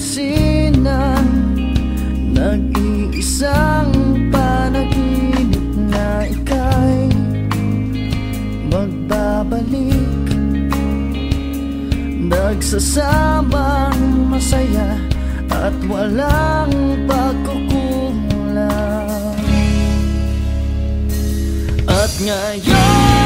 pansin Nag-iisang panaginip na ika'y Magbabalik. Nagsasamang masaya At walang pagkukulang At ngayon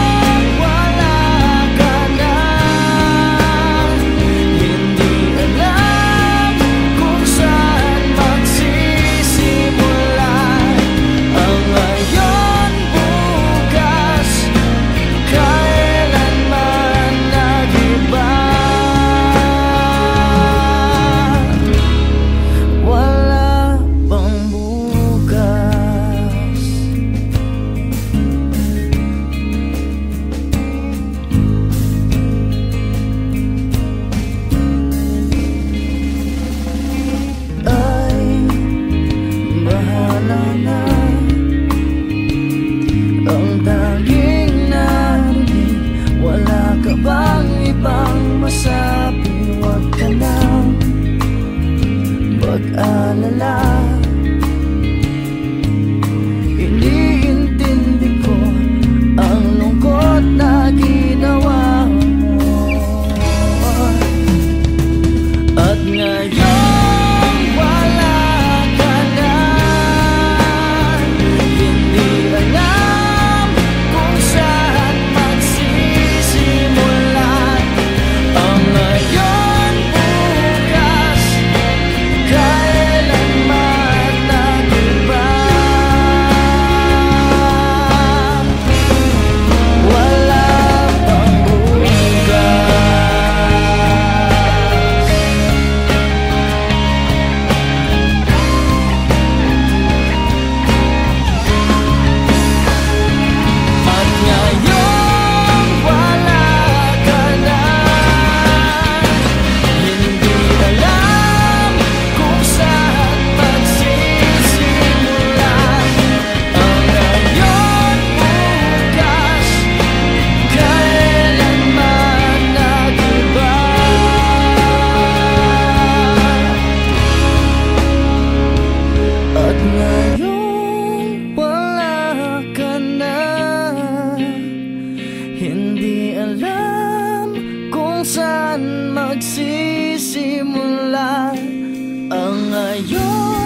alam kung saan magsisimula ang ayos